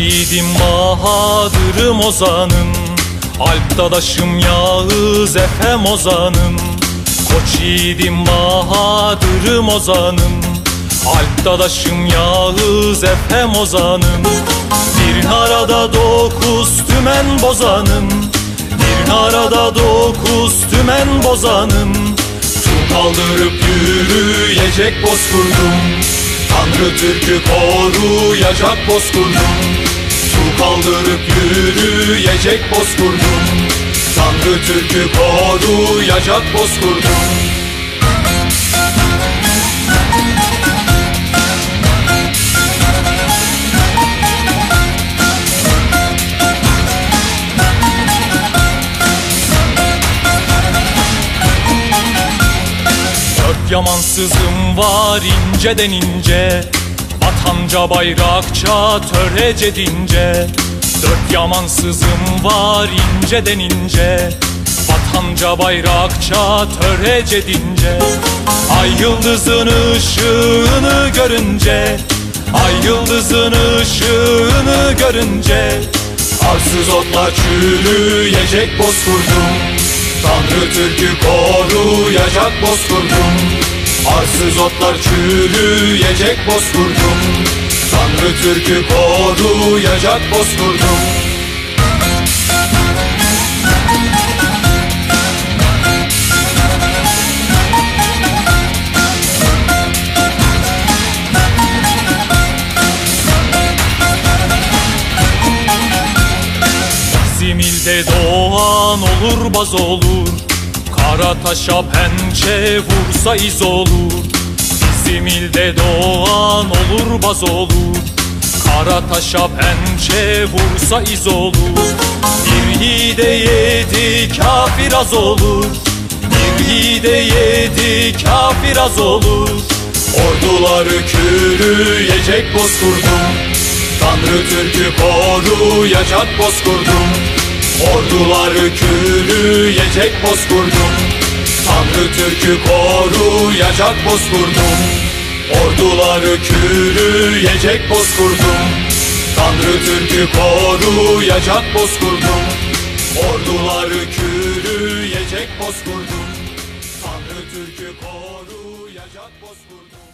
yiğidim Bahadır'ım ozanım. Alp dadaşım Yağız Efem ozanım. Koç yiğidim Bahadır'ım ozanım. Alp dadaşım Yağız Efem ozanım. Bir arada dokuz tümen bozanım. Bir arada dokuz tümen bozanım. Su kaldırıp yürüyecek bozkurdum. Tanrı Türk'ü koruyacak bozkurdum Su kaldırıp yürüyecek bozkurdum. Tanrı Türk'ü koruyacak bozkurdum. Dört yamansızım var inceden ince Vatanca bayrakça törece dince. Dört yamansızım var ince Vatanca bayrakça törece dince. Ay yıldızın ışığını görünce. Ay yıldızın ışığını görünce. Arsız otlar çürüyecek bozkurdum. Tanrı Türk'ü koruyacak bozkurdum Arsız otlar çürüyecek bozkurdum. Tanrı Türk'ü koruyacak bozkurdum. Bizim ilde doğan olur baz olur Kara taşa pençe vursa iz olur. Bizim ilde doğan olur baz olur. Kara taşa pençe vursa iz olur. Bir yiğide yedi kafir az olur. Bir yiğide yedi kafir az olur. Orduları kürüyecek bozkurdum. Tanrı Türk'ü koruyacak bozkurdum Orduları kürüyecek bozkurdum. Tanrı Türk'ü koruyacak bozkurdum. Orduları kürüyecek bozkurdum. Tanrı Türk'ü koruyacak bozkurdum. Orduları kürüyecek bozkurdum. Tanrı Türk'ü koruyacak bozkurdum